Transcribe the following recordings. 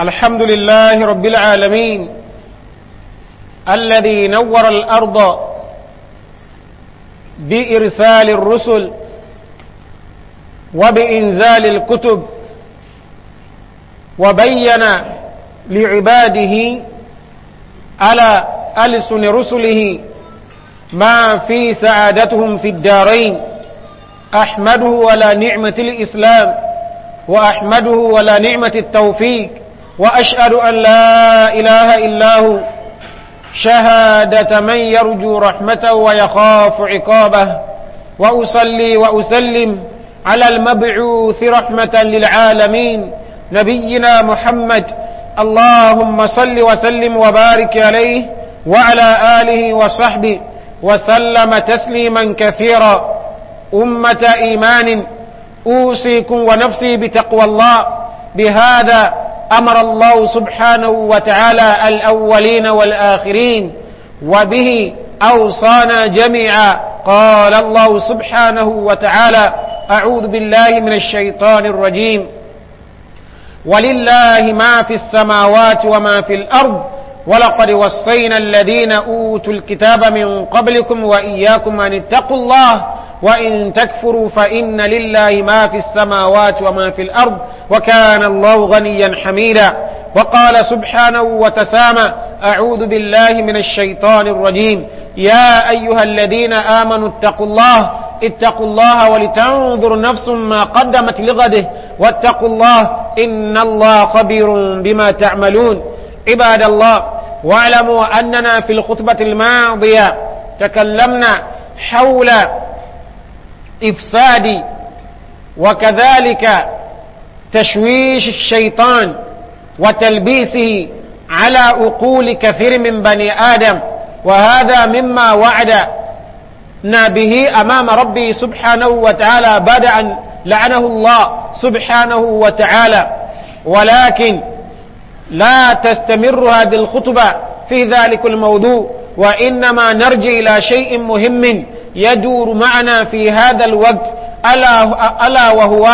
الحمد لله رب العالمين الذي نور الأرض بإرسال الرسل وبإنزال الكتب وبين لعباده على ألسن رسله ما في سعادتهم في الدارين أحمده ولا نعمة الإسلام وأحمده ولا نعمة التوفيق وأشهد أن لا إله إلا هو شهادة من يرجو رحمته ويخاف عقابه وأصلي وأسلم على المبعوث رحمة للعالمين نبينا محمد اللهم صل وسلم وبارك عليه وعلى آله وصحبه وسلم تسليما كثيرا أمة إيمان أوصيكم ونفسي بتقوى الله بهذا أمر الله سبحانه وتعالى الأولين والآخرين وبه أوصانا جميعا قال الله سبحانه وتعالى أعوذ بالله من الشيطان الرجيم ولله ما في السماوات وما في الأرض ولقد وصينا الذين أوتوا الكتاب من قبلكم وإياكم أن اتقوا الله وإن تكفروا فإن لله ما في السماوات وما في الأرض وكان الله غنيا حميدا وقال سبحانه وتسامى أعوذ بالله من الشيطان الرجيم يا أيها الذين آمنوا اتقوا الله اتقوا الله ولتنظر نفس ما قدمت لغده واتقوا الله إن الله خبير بما تعملون عباد الله واعلموا أننا في الخطبة الماضية تكلمنا حول إفساد وكذلك تشويش الشيطان وتلبيسه على عقول كثير من بني آدم وهذا مما وعدنا به أمام ربه سبحانه وتعالى بعد أن لعنه الله سبحانه وتعالى ولكن لا تستمر هذه الخطبة في ذلك الموضوع وإنما نرجع إلى شيء مهم يدور معنا في هذا الوقت ألا, ألا وهو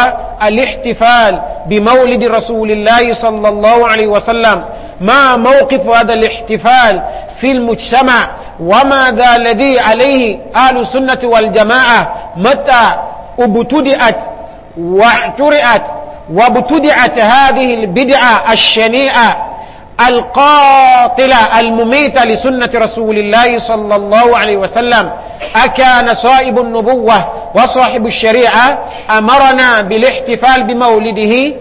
الاحتفال بمولد رسول الله صلى الله عليه وسلم ما موقف هذا الاحتفال في المجتمع وماذا الذي عليه أهل السنة والجماعة متى ابتدأت واعترأت وابتدعت هذه البدعة الشنيعة القاتلة المميتة لسنة رسول الله صلى الله عليه وسلم أكان صائب النبوة وصاحب الشريعة أمرنا بالاحتفال بمولده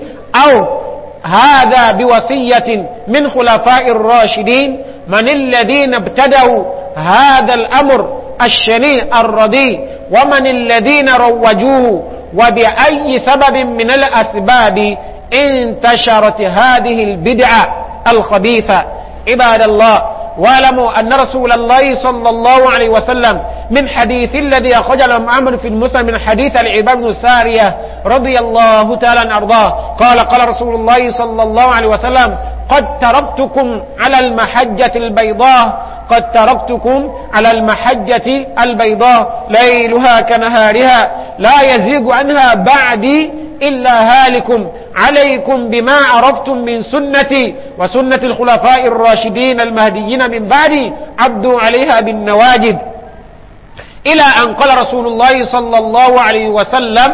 أو هذا بوصية من خلفاء الراشدين من الذين ابتدوا هذا الأمر الشنيع الرضي ومن الذين روجوه وبأي سبب من الأسباب انتشرت هذه البدعة الخبيثة عباد الله واعلموا أن رسول الله صلى الله عليه وسلم من حديث الذي أخرج لهم عمر في المسلم من حديث العباد بن سارية رضي الله تعالى أرضاه قال قال رسول الله صلى الله عليه وسلم قد تركتكم على المحجة البيضاء قد تركتكم على المحجة البيضاء ليلها كنهارها لا يزيغ عنها بعدي إلا هالكم عليكم بما عرفتم من سنتي وسنة الخلفاء الراشدين المهديين من بعدي عبدوا عليها بالنواجد إلى أن قال رسول الله صلى الله عليه وسلم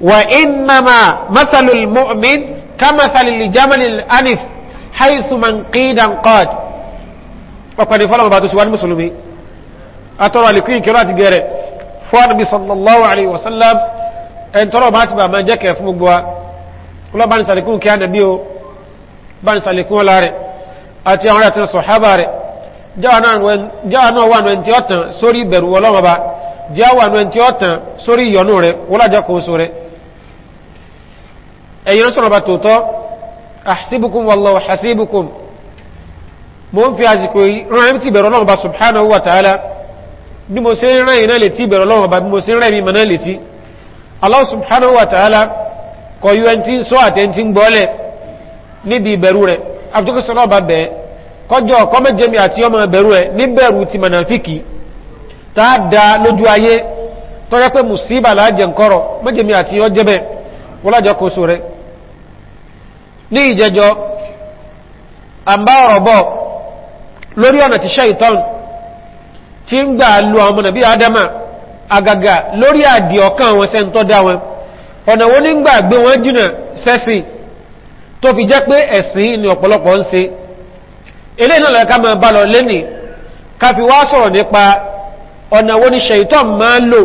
وإنما مثل المؤمن كمثل لجمل الأنف حيث من قيد قاد وقد فلما بعد سؤال مسلمي أترى لكين كرات جيري فوان صلى الله عليه وسلم أن ترى ما تبع ما جاك fún gbogbo kúlọ́ bá ní sàlékún kí á nàbí o bá ní sàlékún ọlá rẹ̀ àti àwọn àti sọ̀hábà rẹ̀ jáwà náà wà ní ọ̀tàn sórí ìbẹ̀rù ọlọ́mọba jáwà ní ọ̀tàn sórí ìyọnú rẹ̀ wọ́lájọ́ kò so rẹ̀ ẹ̀yìn sọ̀rọ̀ bá tòótọ́ àṣíbùkún wallahu àṣíbùkún mo ń fi àsìkò rán tí ìbẹ̀rù ọlọ́mọba subhanahu wa ta'ala bí mo ṣe ń rán lè tí ìbẹ̀rù ọlọ́mọba bí mo ṣe ń rán lè tí Allah subhanahu wa ta'ala kọ̀yú ẹni tí ń sọ àtẹni tí ń gbọ́lẹ̀ níbi ìbẹ̀rù rẹ̀ àfikúsọ̀rọ̀ ọba bẹ̀ẹ́ kọjọ́ kọ́mẹ́jẹmi àti ọmọ ìbẹ̀rù rẹ̀ níbẹ̀rù ti mọ̀nàfíkì lójú ayé tọ́jẹ́ pé musíbà ní lórí ti àdì ọ̀kan wọn ọ̀nà wọn nígbà gbé wọn jìnà sẹ́sìn tó fi jẹ́ pé ẹ̀sìn ni ọ̀pọ̀lọpọ̀ ń se eléyìí náà lọ́ka máa bá lọ lẹ́nìí ká fi wá sọ̀rọ̀ nípa ọ̀nà wọn ni ṣèyítọ́ máa lò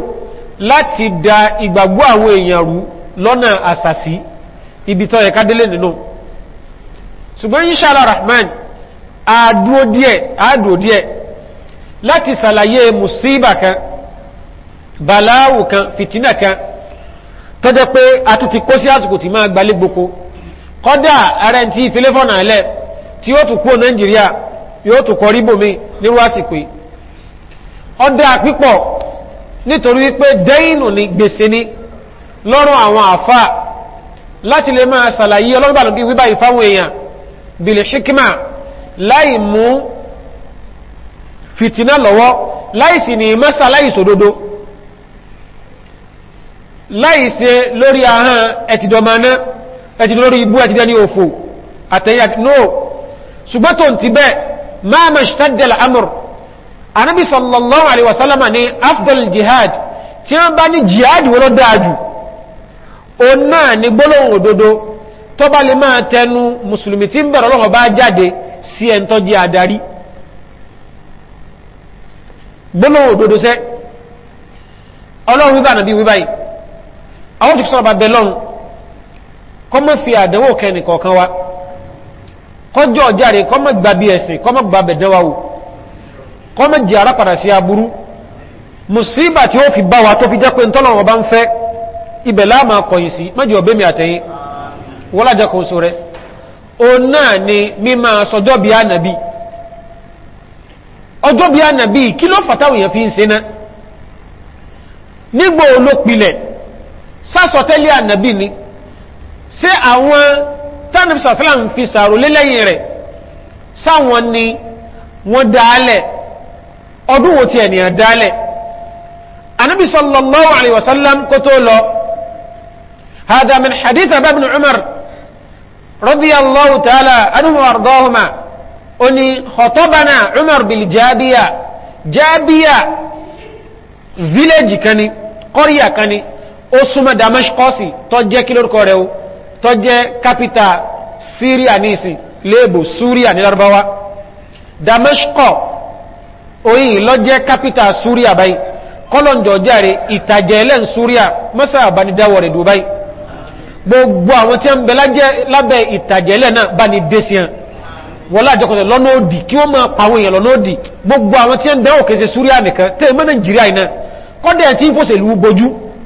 láti da ìgbàgbọ́ àwọn èèyàn rú lọ́nà àsàsí ibi tọ́ nínú ṣùgbọ́n inṣàlá rahman àdúró díẹ̀ láti sàlàyé musíbà kan bàláwù kan fìtínà kan tọ́jẹ́ pé a tún ti kó sí àsìkò tí máa gbalé gboko kọ́dà ara ẹni tí ìfẹ́lẹ́fọ́nà alẹ́ tí ó tún kúrò nàìjíríà yóò tún kọ rí bòmí nírú àsìkò ọdá pípọ̀ nítorí wípé dẹ́yìnù ni gbèsè ni lọ́rùn àwọn àfà láti lè máa sàlàyé ọlọ́gbàlógí wíbá ìfáwọn èèyàn bìlì ṣíkímà láì mú fìtínà lọ́wọ́ láìsì ní láìse lórí ahán ẹ̀tìdọ̀mọ̀ná ẹ̀tìdọ̀ lórí ibú ẹ̀tìdọ̀ ní òfò àtẹ̀yà no ṣùgbọ́n tó ti bẹ́ máa mẹ́ ṣtàdẹ̀lá amur anábi sallallahu alaihi wasallama ni afdal jihad tí wọ́n bá ní jihad wọ́n dáadù o náà ni gbólóhùn òdodo tó bá lè máa tẹnu mùsùlùmí tí ń bẹ̀rọ sẹ́ ọlọ́run wíbà nàbí wíbáyìí àwọn tó sọ́rọ̀ bá bẹ lọ́run kọ́ mọ́ fi àdánwò kẹni kọ̀ọ̀kan wa kọjọ́ járe kọ́ mọ́ gbà bí ẹ̀sìn kọ́ mọ́ gbà bẹ̀dẹ́wà o kọ́ mọ́ jẹ́ ara padà sí aburú musíbà tí ó fi bá wa tó fi jẹ́ pé ntọ́lọ́wọ́ bá ń fẹ́ ibẹ̀ láàmà kọ̀yìn sí mẹ́jọ ọbẹ̀ mi àtẹ̀yìn wọ́n lájọ kò sọ ni mímọ sọjọ́ bí nígbò olópilẹ̀ sásọtẹ́lẹ̀ ànàbí ni ṣé àwọn tánàbí sàṣẹ́là ń fi sàrò lélẹ́yìn rẹ̀ sáwọn ni wọ́n dálẹ̀ ọdún wo ti ènìyàn dálẹ̀ anábì sallallahu alaihi wasallam kó tó lọ hada min hadith ababin umar radiyallahu ta'ala anhu wa ardahuma oni khotobana umar bil village kani kọríyà kani ó súnmọ́ damascus tó jẹ́ kí lórúkọ rẹ̀ o tó jẹ́ capital syria ní ìsìn léèbò syria ní lárúbáwá damascus oyin lọ jẹ́ capital syria báyìí kọlọ̀njọ járe ìtàjẹ̀ ẹlẹ́n syria mọ́sá àbánidáwọ̀ rẹ̀ dubai gbogbo àwọn tí a ń bẹ lábẹ́ ìtàjẹ̀ ẹlẹ́ náà bá ní desian wọ́n láàjọkọ̀tẹ̀ lọ́nà òdì kí wọ́n máa pàwọn èèyàn lọ́nà òdì gbogbo àwọn tí a ń dẹ́wọ̀ kẹsẹ̀ syria nìkan tẹ́ mọ́ nàìjíríà iná kọ́dẹ̀ tí ń fòsèlú gbojú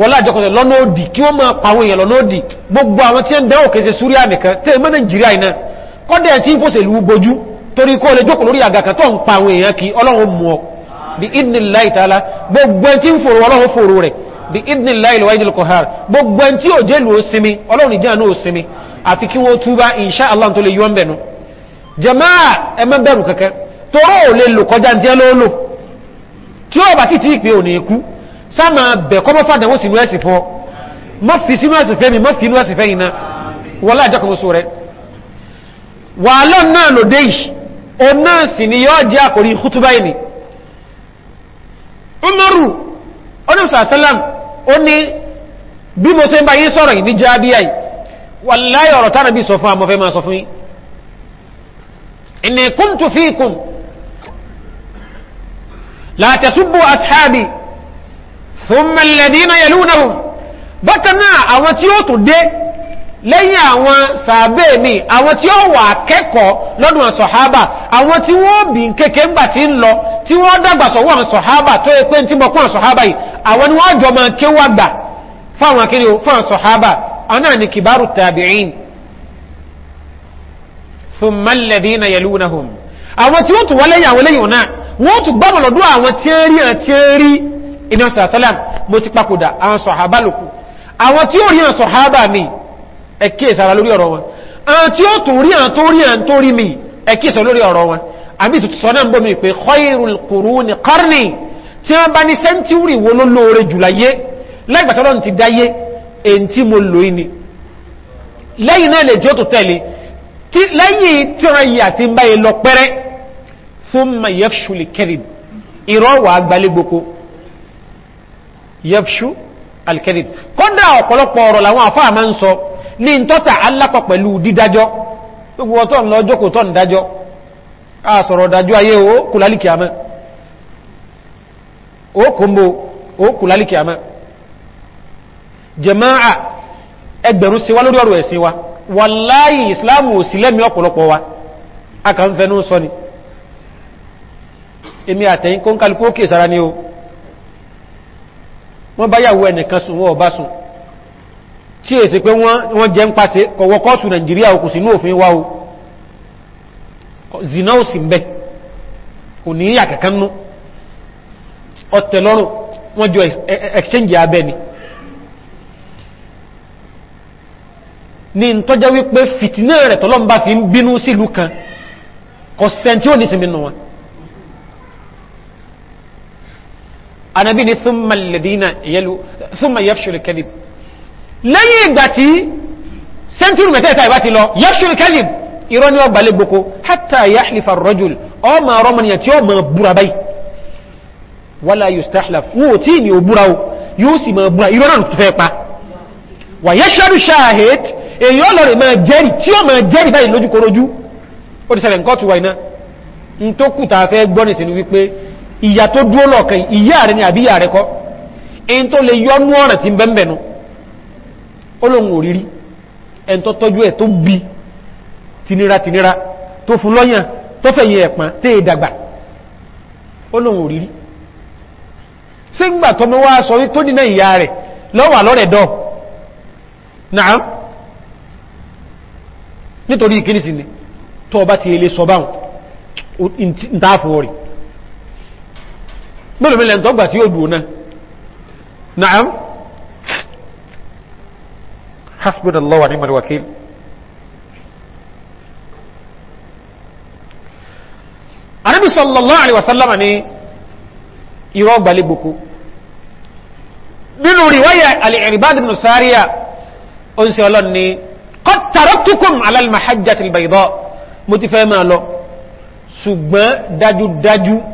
wọ́lá àjọkọ̀tẹ̀ lọ́nà òdì kí wọ́n máa pàwọn èèyàn lọ́nà òdì gbogbo àwọn tí ó ń dẹ́wọ̀ kèsè súríà nìkan tẹ́ mọ́ nàìjíríà iná kọ́dẹ̀ tí ń fòsèlú bojú torí kó lè jókòó lórí àgàkà tó ń pàwọn èèyàn kí ọlọ́run mú ọ bí idnillahi ta'ala gbogbo ẹn tí ń fòrò ọlọ́run fòrò rẹ̀ bí idnillahi al-wahidil qahhar gbogbo ẹn tí ò jẹ́ lù ó sinmi ọlọ́run ìjẹ́ àánú ó sáàmà bẹ̀ kọ́ mọ́ fàdánwò sínú ẹ̀sìn fọ́ mọ́ fi sínú ẹ̀sìn fẹ́ mi mọ́ fi inú ẹ̀sìn fẹ́ iná wọ́n láàjọ́ kan sọ rẹ̀ wàhálà náà ló dé yìí o náà sì ni yọ́ jẹ́ àkòrí hútúbá ìní umaru onímsàsálàm ó ní bí thumma alladhina yalunahum bákan náà àwọn tí ó tó dé lẹ́yìn àwọn sàábé mi àwọn tí ó wà kẹ́kọ̀ọ́ lọ́dún sọ̀hábà àwọn tí wọ́n bí kéèké ń bà tí ń lọ tí wọ́n dàgbà sọ̀wọ́ àwọn sọ̀hábà tó yẹ pé tí mọ̀kún sọ̀hábà yìí àwọn ni wọ́n jọ máa ké wà iná sàtàlám mo ti papòdà àwọn sọ̀hábà lòkù àwọn tí ó rí àwọn sọ̀hábà mi ẹ̀kí ìsàrà lórí ọ̀rọ̀ wọn àwọn tí ó tún rí àwọn tó rí àwọn tó rí mi ẹ̀kí ìsàrà lórí ọ̀rọ̀ wọn àbí ìtùtù sọ náà ń bọ́ mi pé khairul quruni ìrọ̀wà agbalégboko yẹ́pṣú alkẹ́dìd kọ́dá ọ̀pọ̀lọpọ̀ ọ̀rọ̀ làwọn àfáà máa ń sọ ní tọ́ta alápọ̀ pẹ̀lú dídájọ́ gbogbo ọ̀tọ́ ń lọ́jọ́ kò tọ́ ń dájọ́ a sọ̀rọ̀ dájọ́ o kùlálìkì o kòmbo o kùlálìkì àmọ́ jẹmáà ẹgbẹ̀rún sí wa lórí ọ̀rọ̀ ẹ̀sìn wa wàláyì ìsìláàmù ò sí lẹ́mí ọ̀pọ̀lọpọ̀ wa a kà ń fẹnu sọ ni èmi àtẹ̀yìn kó ń kálukú ó sára ni o wọ́n bá yàwó ẹnìkan sùn wọ́n ọba sùn tí èsì pé wọ́n jẹ́ ń pàṣẹ kọ̀wọ́ kọ́ọ̀tù nàìjíríà òkú sínú òfin wá o zina ò sì bẹ́ kò ní yà kankan nú ọ̀tẹ̀ lọ́rùn wọ́n jọ e-, e-, exchange abẹ́ ni ní tọ́jẹ́ wípé fìtínà rẹ̀ tọ́lọ́mbà fi ń bínú sílùú kan kọ̀ sẹ́ntí ò ní sinmi nù wọn anabi ni thumma alladina yalu thumma yafshul kadhib lẹ́yìn ìgbà tí sẹ́ńtúrù mẹ́tẹ́ẹ̀ta ìbá ti lọ yafshul kadhib irọ́ ni ọgbà lẹ́gboko hatta yahlifa ar-rajul ọmọ ọmọnìyàn tí ó mọ̀ búra báyìí wala yustahlaf wọ́n tí ni ó búra o yóò sì mọ̀ búra irọ́ náà tó fẹ́ pa wa yashhadu shahid ìyà tó dúó lọ́kàn ìyá rẹ̀ ni àbí ìyà rẹ̀ kọ́ in tó lè yọ́nú ọ̀rẹ̀ tí ń bẹ́m̀bẹ̀nu olóhun òrírí ẹn tó tọ́jú ẹ̀ tó bí tinira tinira tó fún lọ́yàn tó fẹ̀yìn ẹ̀pàn tí è dàgbà olóhun òrírí sí ń gbà tó mọ́ wá mélòó mi lẹ́ntọ́ gbà tí ó dùn náà na'am hasbunallahu wa ni'mal wakil anabi sallallahu alaihi wasallam ni irọ́ gbalẹ̀ gboko nínú riwaya al-Irbad ibn Sariya ó ń se ọlọ́n ni qad taraktukum ala al-mahajjati mo ti fẹ́ máa lọ ṣùgbọ́n dájúdájú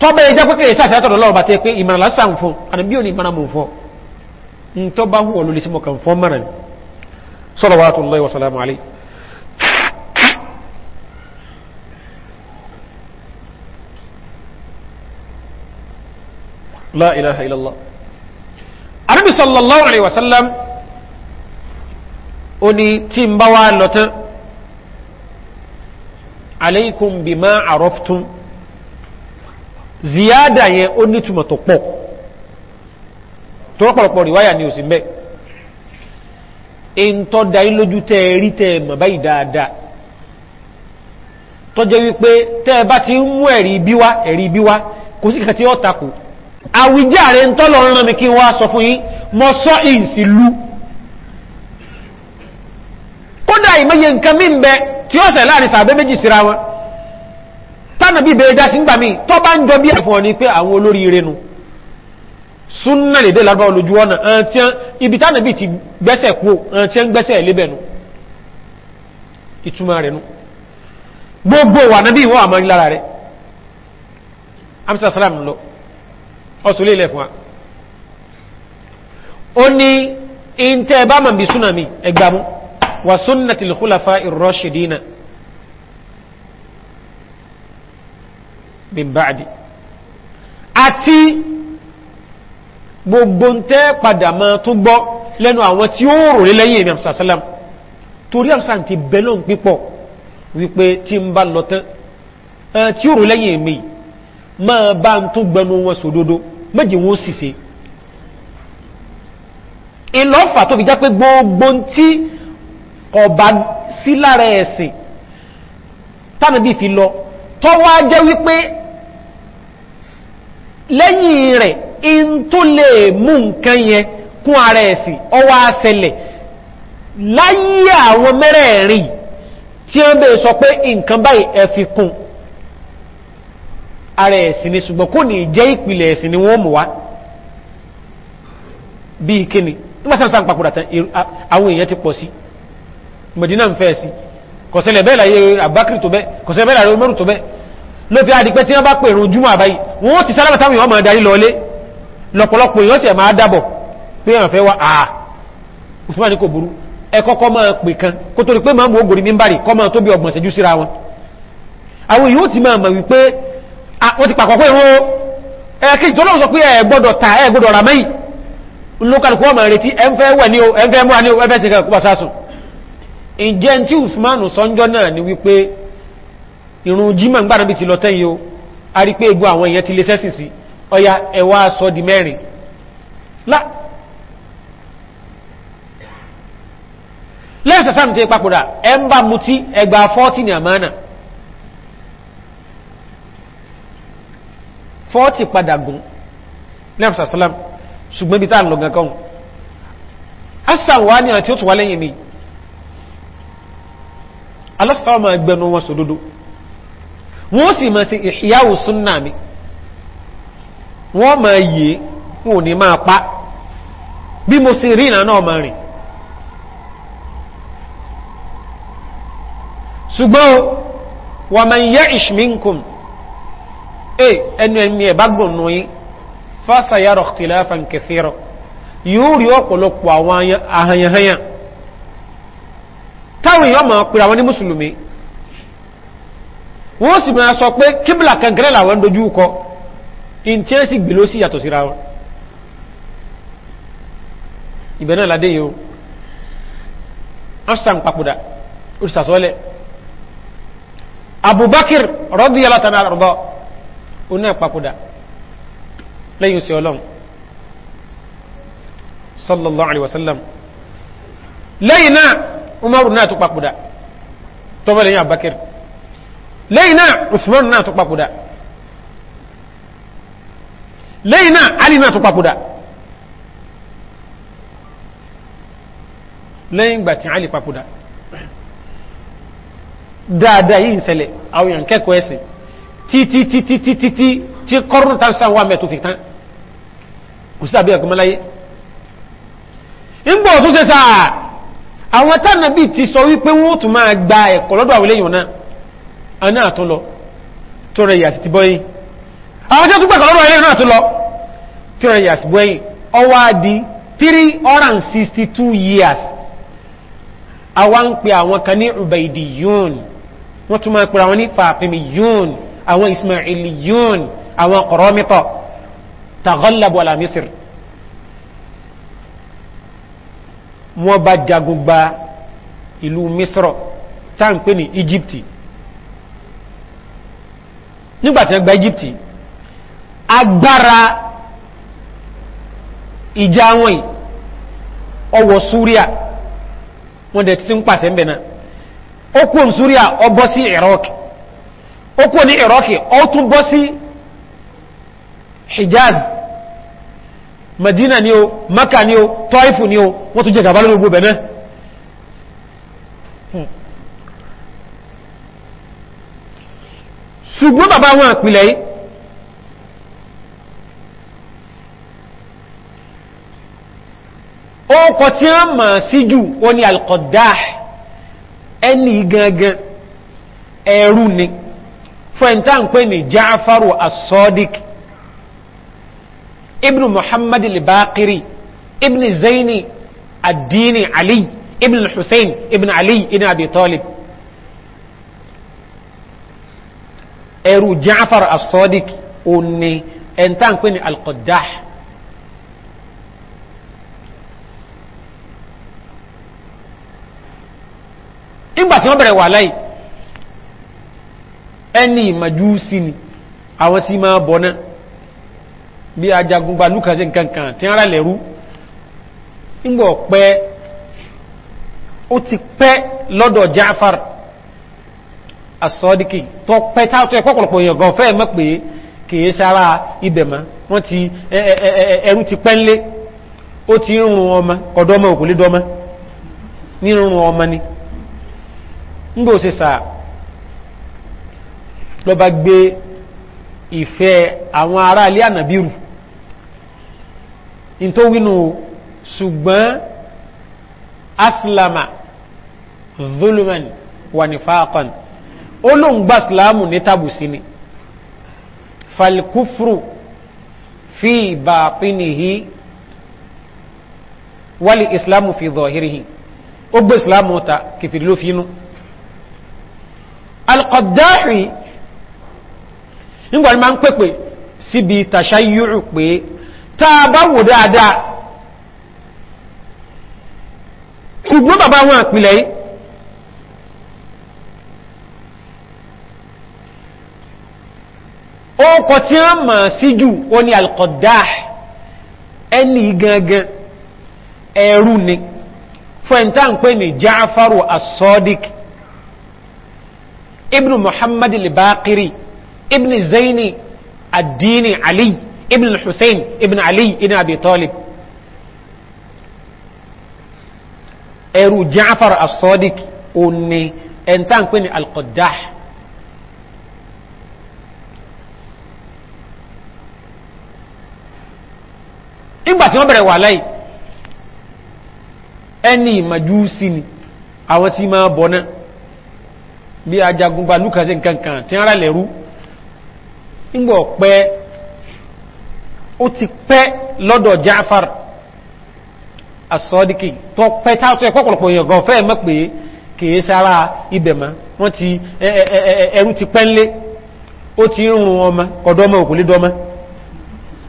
tọ́bẹ̀ ẹjẹ́ pé kìí sáfẹ́ àtọ̀dọ̀ lọ́wọ́ bá tẹ́ pé ìmọ̀ràn lásán fún ànàbí ò ní ìmọ̀ràn mú fọ́ ń tọ́ bá hù ọlọ́lẹ̀ tí mo kàn fọ́ mẹ́rin sọ́rọ̀ bima araftum ziyada yẹn ó ní túnmọ̀ tó pọ̀ tó pọ̀lọpọ̀ ríwáyà ni ò sí mẹ́ in tọ́ da ilójú tẹ́ rí tẹ́ mọ̀ báyìí dáadáa tọ́ jẹ́ wípé tẹ́ bá ti ń mú ẹ̀rí bí wá ẹ̀rí bí wá kò sí kàtí ọ́takù àwùjáre ń tọ́lọ rán mi kí wá sọ fún yín mọ́ sọ ìsì lú kódà ìmẹ́yẹ nǹkan mí ń bẹ tí ó sẹ̀ láàrin sàbẹ́ méjì síra wọn tánàbí bèèrè dá sí ń gbà mí tó bá ń jọ bí ẹ̀fọ́ ni pé àwọn olórí irenu súnnà lè dé lágbà olójú ọ̀nà ibi tánàbí ti gbẹ́sẹ̀ kú tí ń gbẹ́sẹ̀ lébẹ̀nu ìtumà rẹ̀ nu gbogbo wà nábí ìwọ̀n àmọ́ lára rẹ̀ amsa salam lọ min ba'di àti gbogbo ń tẹ́ padà máa tún gbọ́ lẹ́nu àwọn tí ó rò lé lẹ́yìn èmì àmsàsálàm torí àmsàn ti bẹ̀lọ́n pípọ̀ wípé tí ń bá lọ tán tí ó rò lẹ́yìn èmì máa bá ń tún gbẹnu wọn sòdodo méjì wọn sì se ìlọ́fà tó fi já pé gbogbo tí ọba sí lára ẹ̀sìn tánàbí fi lọ tó wá jẹ́ wípé lẹ́yìn rẹ̀ in tó lè mú nǹkan yẹn kún ara ẹ̀sìn ọwá afẹ́lẹ̀ láyé àwọn mẹ́rẹ̀ẹ̀rin tí wọ́n bèèrè sọ pé nǹkan báyìí ẹ kún ara ẹ̀sìn ni ṣùgbọ́n kò ní jẹ́ ìpìlẹ̀ ẹ̀sìn ni wọ́n mú wá bí kíni nígbàtí wọ́n sá ń papòdà tán kọ̀sẹ̀lẹ̀ bẹ́ẹ̀ láyé àbákìrì tó bẹ́ kọ̀sẹ̀lẹ̀ bẹ́ẹ̀ láyé Umaru tó bẹ́ ló fi àdìpẹ́ tí wọ́n bá pèrò júmọ̀ àbáyí wọ́n ti sálábà táwọn èèyàn máa darí lọlé lọ́pọ̀lọpọ̀ èèyàn sì máa dábọ̀ pé àwọn fẹ́ wá àà Usman kò burú ẹ kọ́kọ́ máa pè kan kó torí pé máa mú ogòrì mi ń bàrì kọ́ máa tó bí ọgbọ̀n ṣẹ́jú síra wọn àwọn èèyàn ti máa mọ̀ wípé wọ́n ti pàkọ́ ọmọ retí ẹ ń fẹ́ ìjẹ́ tí usmanu sọ́njọ́ náà ni wípé ìrùn jíma gbára bí ti lọ tẹ́yí o a rí pé egbò àwọn èèyàn ti lè sẹ́sìn sí ọya ẹwà sọ di mẹ́rin lá lẹ́ẹ̀sẹ̀ sáàmì tí papòdà ẹ ń bá mutí ẹgbà 40 ní àmánà 40 padà gùn lẹ́ẹ̀sẹ̀ sáàmì ṣùgbọ́n bí táà lọ gankan mi aláfàá máa gbẹnu wọn sòdodo wọ́n sì máa ṣe ìhìyàwó súnnà mi wọ́n máa yè wọn ò ní máa pa bí mo ṣe rí ìrìnà náà máa rìn ṣùgbọ́n wà máa yẹ ìṣmínkùn ẹnu ẹ̀mí ẹ̀bá gbọ̀nù yí fásayárọ̀ tìlẹ́fà kẹfẹ́rọ̀ yóò rí ọ̀pọ̀lọpọ̀ àwọn ahanyahanya táwọn èèyàn máa pèrè àwọn ní mùsùlùmí wọ́n sì máa sọ pé kíbìlà kan gẹ́rẹ́ làwọn ń dojú kọ in tí ó sì gbèló sí yàtọ̀ síra wọn ìbẹ̀ náà ládé yìí ó papòdà òṣìṣàsọ́lẹ̀ abubakir rọ́bí alátàmì àrọ̀bọ̀ oní àpapòdà lẹ́yìn sí ọlọ́run sallallahu alaihi wasallam lẹ́yìn náà umaru náà tó papòdà tọ́bọ̀ lẹ́yìn Bakir. lẹ́yìn náà usman náà tó papòdà lẹ́yìn náà ali náà tó papòdà lẹ́yìn gbà tí ali papòdà dáadáa yìí ń ṣẹlẹ̀ àwọn èèyàn kẹ́kọ̀ọ́ ẹ̀sìn títí títí títí tí kọ́rùn tàbí sáwọn àmì ẹ̀tọ́ fi tán kò sí tàbí ẹ̀kọ́ mọ́láyé ń bọ̀ tó ṣe àwọn tánàbí ti sọ wípé wọ́n tún máa gba ẹ̀kọ́ lọ́dọ̀ àwọn iléyìn náà a náà tún lọ tó rẹ̀ yà sí ti bọ́yìn àwọn tí ó tún pẹ̀kọ́ lọ́dọ̀ iléyìn náà tún lọ tó rẹ̀ yà sí bọ́yìn ọwá di 362 years a ń pè àwọn kan ní Ubaydiyun wọ́n tún máa pè àwọn ní Fatimiyun àwọn Ismailiyun àwọn Qaramita taghallabu ala Misr wọ́n bá jagun gba ìlú misro tá ń pè ní egypti nígbàtí wọ́n gba egypti agbára ìjà wọn ọwọ́ súríà wọ́n dẹ̀ tí ń pàṣẹ mẹ́na ó ní súríà ọ bọ́ sí iraq ó kú ní iraq ọ tún bọ́ sí hijaz Madina ni o Maka ni o Tọ́ìfù ni o wọ́n tún jẹ gàbá lórí gbogbo bẹ̀mẹ́ hmm. ṣùgbọ́n bàbá wọn àpìlẹ̀ yìí ọkọ̀ tí a mọ̀ sí jù wọ́n ni al ẹni gangan ẹ̀rù ni fẹ́ntà ń pè ní Ja'faru as ابن محمد الباقري ابن زيني الدين علي ابن الحسين ابن علي ابن أبي طالب ارو جعفر الصادق اني انتان كوني القداح انبا تنبري والاي اني مجوسيني او ما بونه bí ajagungba lúkàsí nkankan tí ara lẹ̀rú nígbọ̀ pẹ́ ó ti pẹ́ lọ́dọ̀ jáfar asọ́díkì tó pẹ́ tààtọ́ ẹ̀kọ́ ọ̀pọ̀lọpọ̀ èèyàn fẹ́ mọ́ pé kìí sára ibẹ̀ ma wọ́n ti ti ó ti ọmọ ní ni sí lọ bá ìfẹ́ àwọn ará alẹ́ ànàbírù in tó wínú ṣùgbọ́n aslama zulman wà ní fàákan ó ló ń gbá islamu ní tàbùsí ni falkufru fi bàtinihi wali islamu fi zọ̀hírihi ó gbé islamu ta kìfìlófínú alkọ̀dáhì nígbà ní ma ń pèpè síbi tàṣáyúrù pé táa bá wò dáadáa ṣùgbọ́n bàbá wọn àpìlẹ̀ yìí ọkọ̀ tí wọ́n mọ̀ sí jù wọ́n ni alkọ̀dá ẹni gangan ẹ̀rù ni fẹ́ntà ń pè ní jáfàrò asọ́dík ibn muhammadu libakiri ibn zaini addini ali ibn hussein ibn ali ibn abi talib ẹrù jaafar asodiq òní ẹ̀ntà ń pè ní alqaddah nígbà tí wọ́n bẹ̀rẹ̀ wà láì ẹni ìmàjúúsí ni àwọn tí máa bọ̀ náà ajagun balúkà sí nǹkan kan tí wọ́n rà lẹ̀rú ńgbọ̀ pẹ́ ó ti pẹ́ lọ́dọ̀ jáfar asọ́díkì tó pẹ́ táàtọ́ ẹ̀kọ́ ọ̀pọ̀lọpọ̀ èèyàn gan fẹ́ mọ́ pé kìí sára ibẹ̀ mọ́ wọ́n ti ti ó ti ọmọ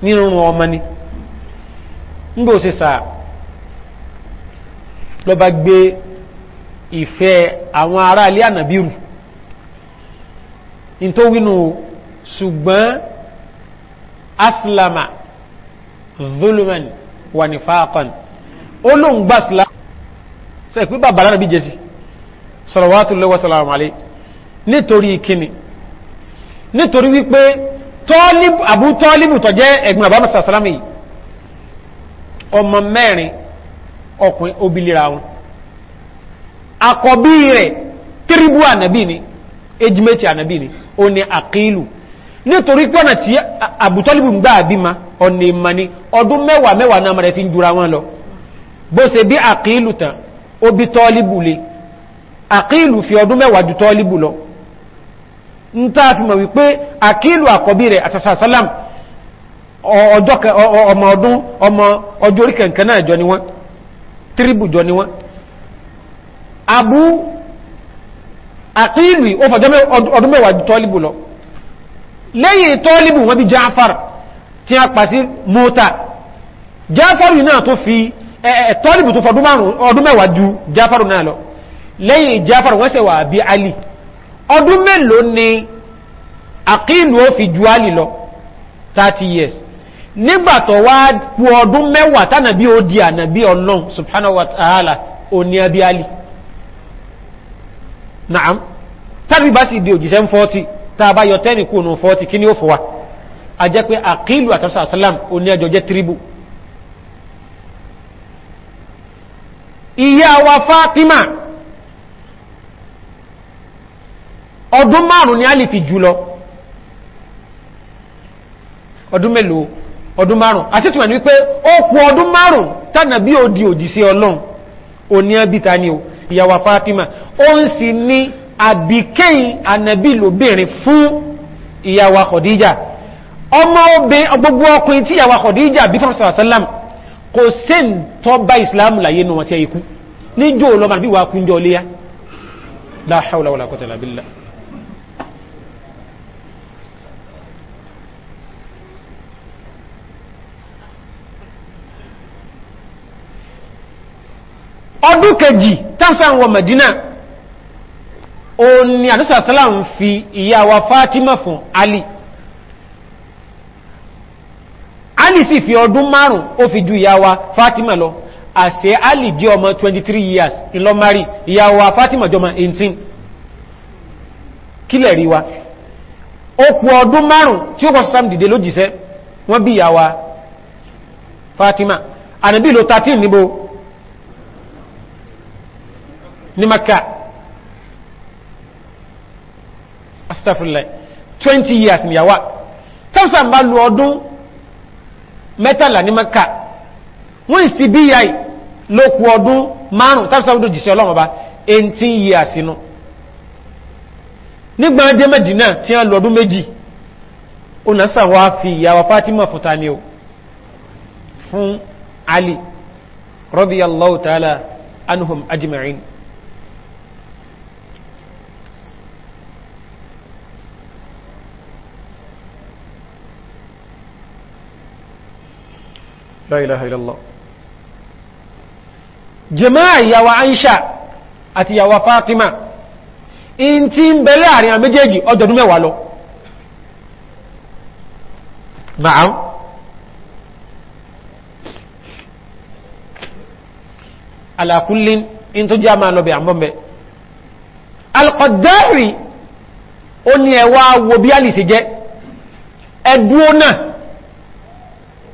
ní ọmọ ni gbé ìfẹ́ àwọn ará ànàbírù ṣùgbọ́n aslama zulman wà ní fàákan ó ló ń gbá sílá sẹ́ pí bàbá lára bí jẹsí sọ̀rọ̀wátùlọ́wọ́ sàlámù alé nítorí kíni nítorí wípé àbú tọ́líbù tọ́ jẹ́ ẹ̀gbùn àbámà sàlámù yìí ọmọ mẹ́rin ọkùnrin obìlera wọn àkọ́bí rẹ̀ tíríbù ànàbí ni ejìmẹ́tì ànàbí ni ó ní àkílù nítorí pọ́nà tí àbútọ́lìbù ń gbá àbímá ọ̀nà ìmà ni ọdún mẹ́wàá mẹ́wàá náà mẹ́rẹ̀ ti ń jura wọn lọ bó ṣe bí àkílù tàn ó bí lè àkílù fi ọdún mẹ́wàá ju tọ́lìbù lọ ń tá a fi mọ̀ wípé àkílù àkọ́bí rẹ̀ àtàsàsálàm ọmọ ọmọ lẹ́yìn tọ́líbù wọ́n bí jáfàr tí a pàṣí mọ́ta jáfàr yìí náà tó fi tọ́líbù tó fọdún ọdún mẹ́wàá ju jáfàr náà lọ lẹ́yìn jáfàr wọ́n sẹ̀wà bí alì ọdún mélòó ni àkílù ó fi ju alì lọ 30 years nígbàtọ̀ wá kú ọdún mẹ́wàá tánàbí ó di ànàbí ọlọ́run subhanahu wa ta'ala ó ní abí alì na'am tàbí bá sì di òjìṣẹ́ tàbá yọ tẹ́nì kú nù fọ́tí kí ní ó fọwá a jẹ́ pé àkílù àtàrà sàlám ò ní ẹjọ́ jẹ́ tíríbù ìyá wa fátímà ọdún márùn ní alìfi jùlọ ọdún mélòó ọdún márùn àti túnmọ̀ ní pé ó kú ọdún márùn tánà bí ó di òjì sí ọlọ́run ò ní ẹbí ta ni ó ìyá wa fátímà ó ń sì ní àbíkẹ́yìn ànàbí lòbìnrin fún ìyàwó Khadija ọmọ obìn gbogbo ọkùnrin tí ìyàwó Khadija bí fọ́sàrásálàm kò sí tọ́ bá ìsìláàmù láyé nù wọn tí a ikú níjò lọ́mà bí wà kúnjọ léyá la hawla wala quwwata illa billah ọdún kejì ó ní àdúsàsálà ń fi ìyá wa fátímà fún alì alì sì fi ọdún márùn ó fi ju ìyá wa fátímà lọ àṣẹ alì jẹ́ ọmọ 23 years ìlọmarí ìyá wa fátímà jọmọ 18 kílẹ̀ rí wa ó kú ọdún márùn tí ó kọ sàm dìde lójíṣẹ́ wọ́n bí ìyá wa fátímà ànàbí ìlò 13 níbo ní maka astagfirullah 20 years ni yàwá tẹ́sán bá lu ọdún mẹ́tàlá ní maka wọ́n sì bí yà ló kú ọdún márùn tẹ́sán ọdún jìsẹ́ ọlọ́run ọba 18 years inú nígbà dé Mẹ́dínà tí wọ́n lu ọdún méjì ó nà sàn wá fi ìyàwó Fatima fún ni o fún Ali radiyallahu ta'ala anhum ajma'in la ilaha illallah jama'a ìyàwó Aisha àti ìyàwó Fatima in ti ń bẹ̀rẹ̀ àrin àméjèèjì ọjọ́dún mẹ́wàá lọ na'am ala kullin in tó jẹ́ àmà lọ́bẹ̀ àmọ́mẹ́ al-Qaddari ó ní ẹwà wo bí alìsì jẹ́ ẹdúó náà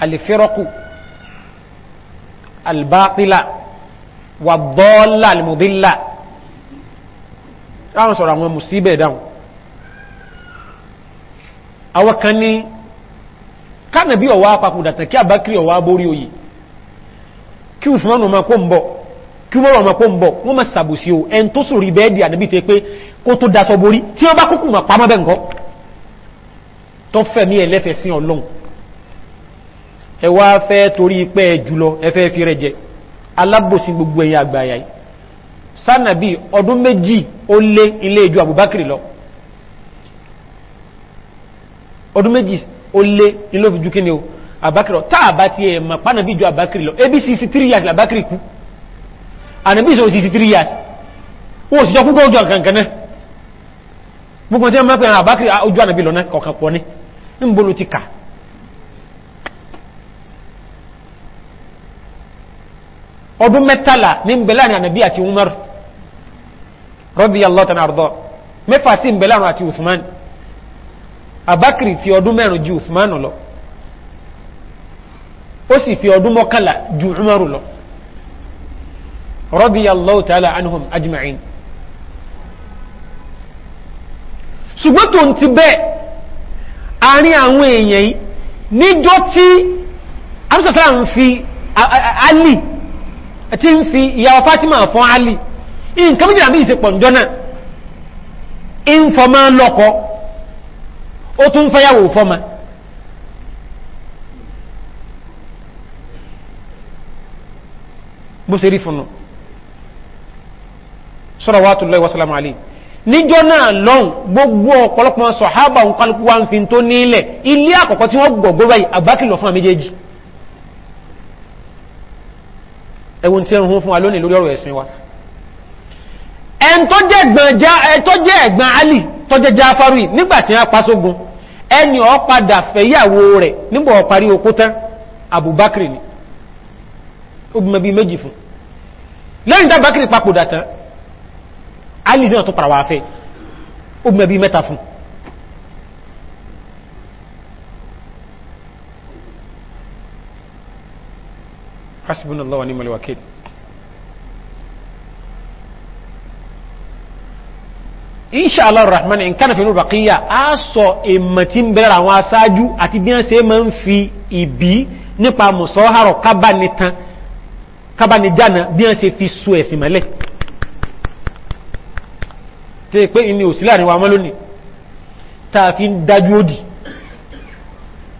alifirọ́kù albápílà wà bọ́ọ̀lá alìmọ̀bílà láwọn sọ̀rọ̀ àwọn musíbẹ̀ dáhùn àwọn kan ní kánàbí ọwá papòdà tàkí àbákírí ọwá borí oyè kí ùsùnmọ́nù ma kó ń bọ̀ kí wọ́n ma kó ń bọ̀ wọ́n ma sàbòsí o ẹn tó sòrí bẹ́ẹ̀dì ànàbí tẹ́ pé kó tó dasọ borí tí wọ́n bá kúkù mà pàmọ́ bẹ́ǹkọ́ tó fẹ́ ní ẹlẹ́fẹ̀ẹ́ sí ọlọ́run ẹwà fẹ́ torí pẹ́ jùlọ ẹfẹ́ fi rẹ jẹ alábòsí gbogbo ẹ̀yà àgbàyà yìí sánàbí ọdún méjì ó lé ilé ìjọ àbúbákìrì lọ ọdún méjì ó lé ilé òfìjú kí ni o àbákìrì lọ táà bá ti ẹ̀mà pánàbí ìjọ àbákìrì lọ ebi 63 years làbákìrì kú ànàbí ìṣòro 63 years wọ́n sì jọ kúkọ́ ojú àkànkàn náà gbogbo tí wọ́n máa pẹ̀lú àbákìrì ojú ànàbí lọ ti kà ọdún mẹ́tàlá ní mbẹ̀lá ní ànàbí àti umar rọ́bí allọ́tàn àrùdọ́ mẹ́fà sí mbẹ̀lá àti usman abakiri fi ọdún mẹ́rin ju usman lọ ó sì fi ọdún mọ́kànlá ju umar lọ rọ́bí allọ́tàn anhum ajma'in ṣùgbọ́n tó ń ti bẹ́ẹ̀ àárín àwọn èèyàn níjọ́ tí abúsàtàrà tí ń fi ìyàwó Fátímà fọ́n Alì nǹkan méjìlá bí ìsepọ̀ ǹjọ́ náà ń fọmọ́ lọ́kọ́ ó tún fẹ́yàwó fọ́mọ́ bó ṣe rí fúnnù níjọ́ náà lọ́n gbogbo ọ̀pọ̀lọpọ̀ sọ̀hábà ń wa ń fi tó ilé tí wọ́n gbọ̀gbọ́ báyìí ẹwọ́n tí ẹrùn fún wa lónìí lórí ọ̀rọ̀ ẹ̀sìn wa ẹn tó jẹ́ ẹ̀gbọ́n alì tó jẹ́ jáfárì nígbàtí a pásógun ẹni ọ padà fẹ̀yàwó rẹ̀ nígbà ọ̀parí okó tán abubakiri ni obìnrin bí méjì fún lẹ́yìn tábàkiri papòdà tán alì náà tó parawà fẹ́ obìnrin bí mẹ́ta fún hasbunallahu wa ni'mal wakil insha Allah rahman in kana fi nur baqiya aso emati nbere àwọn aṣáájú àti bí an ṣe ma nfi ibi nípa musaharo kabani tan kabani jana bí an ṣe fi su ẹ̀sìn mele te pe ini o silari wa mọ́ lónìí ta fi dájú odi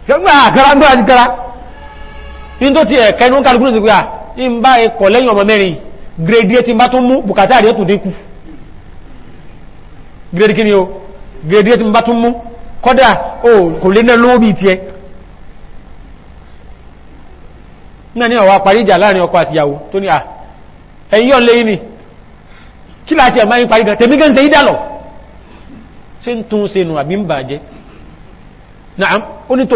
gbogbo agara ndo agara in tó ti ẹ̀kẹ́ ní kálùkù ní pé in bá ikọ̀ lẹ́yìn ọmọ mẹ́rin grade tí bá tún mú bùkátà rẹ̀ tó dínkù grade kí ni o grade tí bá tún mú kọ́dà o kò lé náà lórí ti ẹ náà ní ọ̀wà parí ìjà láàrin ọkọ àtìyàwó tó ní à ẹ̀yìn ọ̀lẹ́ yìí ni kí láti ẹ̀má yìí parí gan tẹ̀mí gan ṣe ìdálọ̀ ṣe ń tún ṣe nù àbí ń bàjẹ́ náà ó ní tó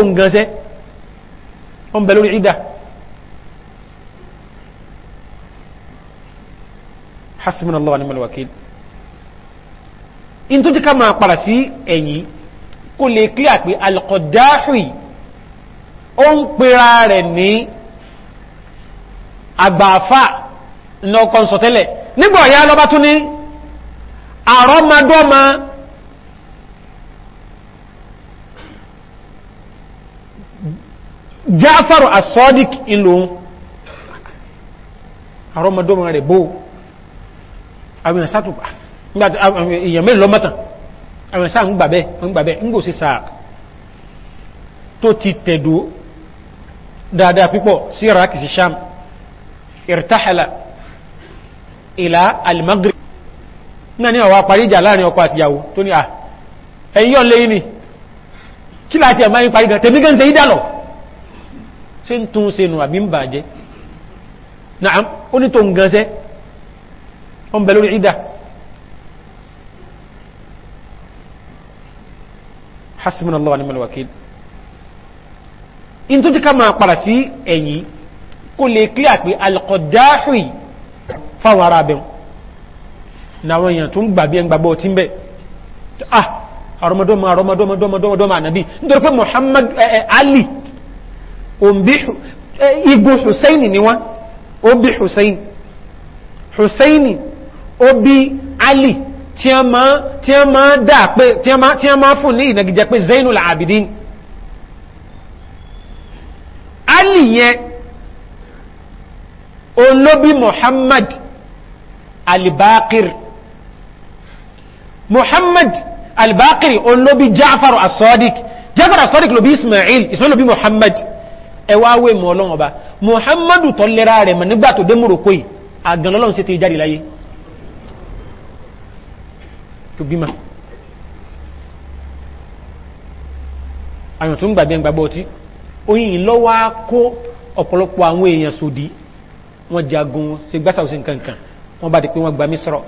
ìdá hasbun allah ni malwakil in tó jẹ́ ká máa padà sí ẹ̀yìn kó lè clear pé alkọ̀dáhì ó ń pera rẹ̀ ní àgbàfà lọ́kàn sọ̀tẹ́lẹ̀ nígbà ọ̀yá lọ́bá tún ní àrọ́mọdọ́mọ jáfàrò àsọ́dìk ìlú àrọ́mọdọ́mọ rẹ̀ bóò àwọn ìsátù èèyàn mẹ́rin lọ́mọ́tàn àwọn ìsá ń gbàbẹ́ ń gbàbẹ́ ń gò sí sáà tó ti tẹ̀dó dáadáa pípọ̀ sí iraq sí sham irtahala ìlà almagrib náà ní àwọn parí ìjà láàrin ọkọ àtìyàwó tó ní à ah, ẹ̀yìn yọ́n lẹ́yìn ni kí láti ẹ̀má yí ó ń bẹ lórí ìdá hasbun allah ni malwakil in tó ti ká máa padà sí ẹ̀yìn kó lè kílẹ̀ pé alkọ̀dáhùí fáwọn ará abẹ́un náwọn èèyàn tó ń gbàbí ẹn gbàgbọ́ tí ń bẹ̀ ah àrọmọdọ́mọ àrọmọdọ́mọ àrọmọdọ́mọ ànàbí nítorí pé muhammad ali igun hussein ni wọ́n ó bí hussein ó bí alì tí a máa dà pé tí a máa fún ní ìnagijẹ pé zainul abidin alì yẹn olóbi muhammad albaqir muhammad albaqir olóbi jafar asodik jafar asodik lóbi ismail ismail lóbi muhammad ẹwà awé mọ̀ ọlọ́wọ́ ba muhammadu tọ́lera rẹ̀ mọ̀ nígbà tó dé morocco yìí àgànlọ́lọ́wọ́ sí ti jáde láyé tó bímọ àyàn tó ń gbàgbẹ́ gbàgbọ́ ọtí oyin lọ́wọ́ kó ọ̀pọ̀lọpọ̀ àwọn èèyàn sòdí wọ́n jagun ṣe gbásà òsì nkankan wọ́n bá di pé wọ́n gbà mí sọ̀rọ̀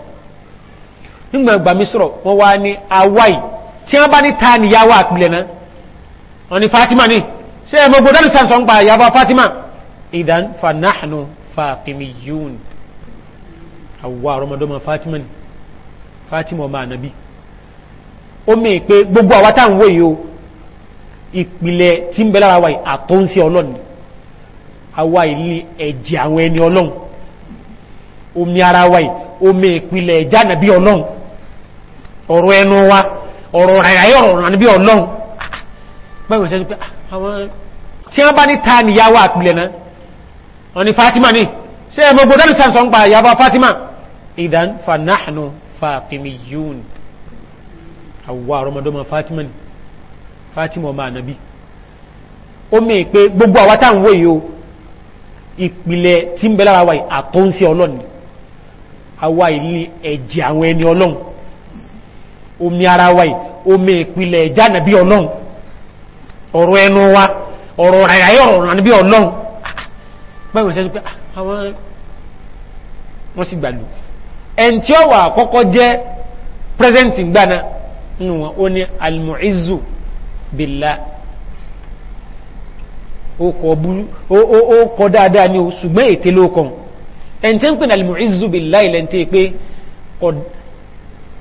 nígbà gbà mí sọ̀rọ̀ wọ́n wá ní hawaii tí wọ́n bá ní ta ni yàwó àpilẹ̀ náà wọ́n ní fatima ní ṣe ẹ̀mọ́ gbọ́dọ̀ ní sàǹsọ̀ ń pa yàwó fatima ìdán fanahnu fàpimiyun àwọn ọmọdé fatima ni fatima ọmọ ànàbí ó mẹ́ pé gbogbo àwa tá ń wò yìí o ìpìlẹ̀ tí ń bẹ lára wa àtọ́nsí ọlọ́run àwa ilé ẹ̀jẹ̀ àwọn ẹni ọlọ́run omi ara wa omi ìpìlẹ̀ ẹ̀já ànàbí ọlọ́run ọ̀rọ̀ ẹnu wa ọ̀rọ̀ àyàyé ọ̀rọ̀ ànàbí ọlọ́run báyìí sẹ́jú pé ah, àwọn ni fatima ní ṣe fatima ìdán fanáhànú fatimiyun àwọ̀ àrọmọdọ́mọ fatima ni fatima ọmọ ànàbí ó mẹ́ gbogbo àwa tá ń wò yìí o ìpìlẹ̀ tí ń bẹ lára wa àtọ́nsí ọlọ́ni àwa ilé ẹ̀jẹ̀ àwọn ẹni ọlọ́run omi ara wa omi ìpìlẹ̀ ẹ̀já ànàbí ọlọ́run ọ̀rọ̀ ẹnu wa ọ̀rọ̀ àyàyọ̀ ọ̀rọ̀ ànàbí ọlọ́run ah, báyìí wọ́n sẹ́jú pé ah, àwọn wọ́n sì gbàlù ẹn tí ó wà kọ́kọ́ jẹ́ pẹ́sẹ̀ntì gbáná nù wọn ó ní almuizu bìlá ó kọ dáadáa ní o ṣùgbọ́n ètè ló kàn ẹn tí ń pè ní almuizu bìlá ilẹ̀ tí pé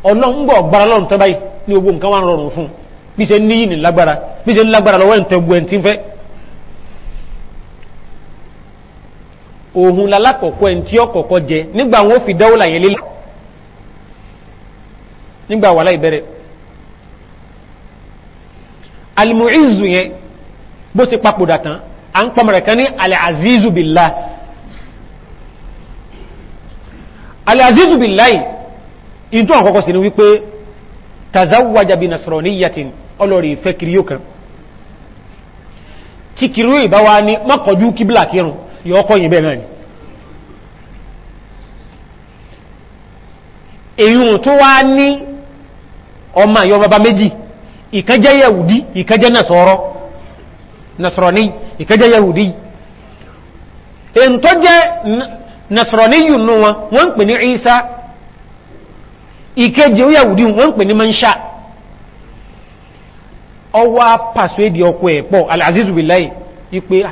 ọlọ́ngbọ̀ gbára lọ́rùn tọ́báyì ní ogbó nǹkan wà rọrùn fún bí òhun lalákọ̀ọ́kọ́ ẹni tí ọkọ̀ọ́kọ́ jẹ nígbà wọn fi dáwọ́là yẹn lélẹ̀ nígbà wà láì bẹ̀rẹ̀ alimuizu yẹn bó ti papòdà tán à ń pamọ̀rẹ̀ kan ní alẹ́ azizu bìlá alẹ́ azizu bìlá yìí ìtọ́ àkọ́kọ́ sí ni wípé tazawaja bi nasọ̀rọ̀ ní yatin ọlọ́rì ìfẹ́ kiri yóò kan tí kiri yóò ìbá wa ní mọ́kànjú kíbla kírun yọ ọkọ̀yìn bẹ́ẹ̀ náà ni èyí tó wá ní ọmọ àyọ bàbá méjì ìkẹjẹ́ yẹ̀wùdí ìkẹjẹ́ nàṣọ́rọ́ nàṣọ́rọ́ní ìkẹjẹ́ yẹ̀wùdí èyí tó jẹ́ nàṣọ́rọ́ní yìí nù wọn wọ́n ń pè ní Ìsá ìkẹjẹ́ yẹ̀wùdí wọ́n pè ní Mansha ọwá pàṣẹ́dì ọkọ̀ ẹ̀pọ̀ alazizu billahi ipe